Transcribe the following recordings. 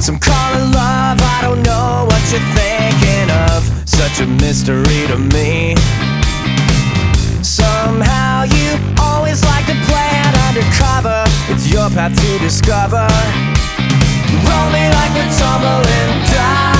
Some call it love, I don't know what you're thinking of. Such a mystery to me. Somehow you always like to play it undercover. It's your path to discover. Roll me like a tumbling die.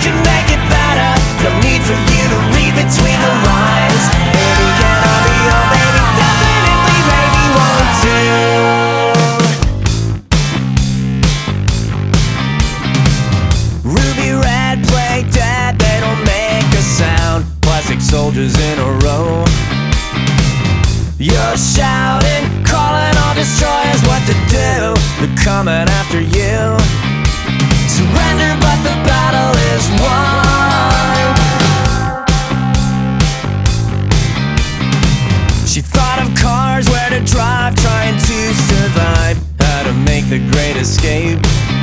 can make it better No need for you to read between the lines. Maybe can I be your baby? Definitely, maybe wants to. Ruby red, play dead. They don't make a sound. Plastic soldiers in a row. You're shouting, calling all destroyers what to do They're coming after you escape.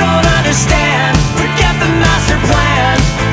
don't understand. Forget the master plan.